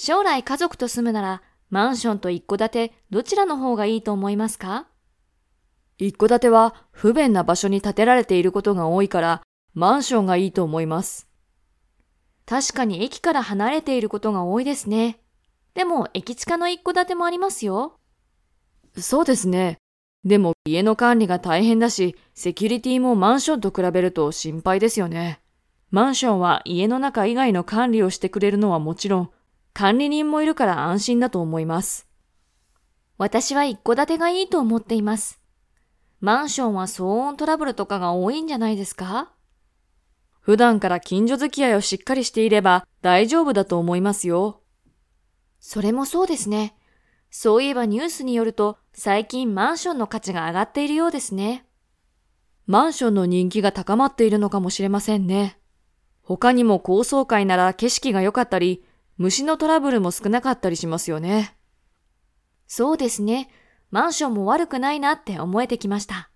将来家族と住むなら、マンションと一戸建てどちらの方がいいと思いますか？一戸建ては不便な場所に建てられていることが多いから、マンションがいいと思います。確かに駅から離れていることが多いですね。でも駅地下の一戸建てもありますよ。そうですね。でも家の管理が大変だし、セキュリティもマンションと比べると心配ですよね。マンションは家の中以外の管理をしてくれるのはもちろん、管理人もいるから安心だと思います。私は一戸建てがいいと思っています。マンションは騒音トラブルとかが多いんじゃないですか？普段から近所付き合いをしっかりしていれば大丈夫だと思いますよ。それもそうですね。そういえばニュースによると最近マンションの価値が上がっているようですね。マンションの人気が高まっているのかもしれませんね。他にも高層階なら景色が良かったり、虫のトラブルも少なかったりしますよね。そうですね。マンションも悪くないなって思えてきました。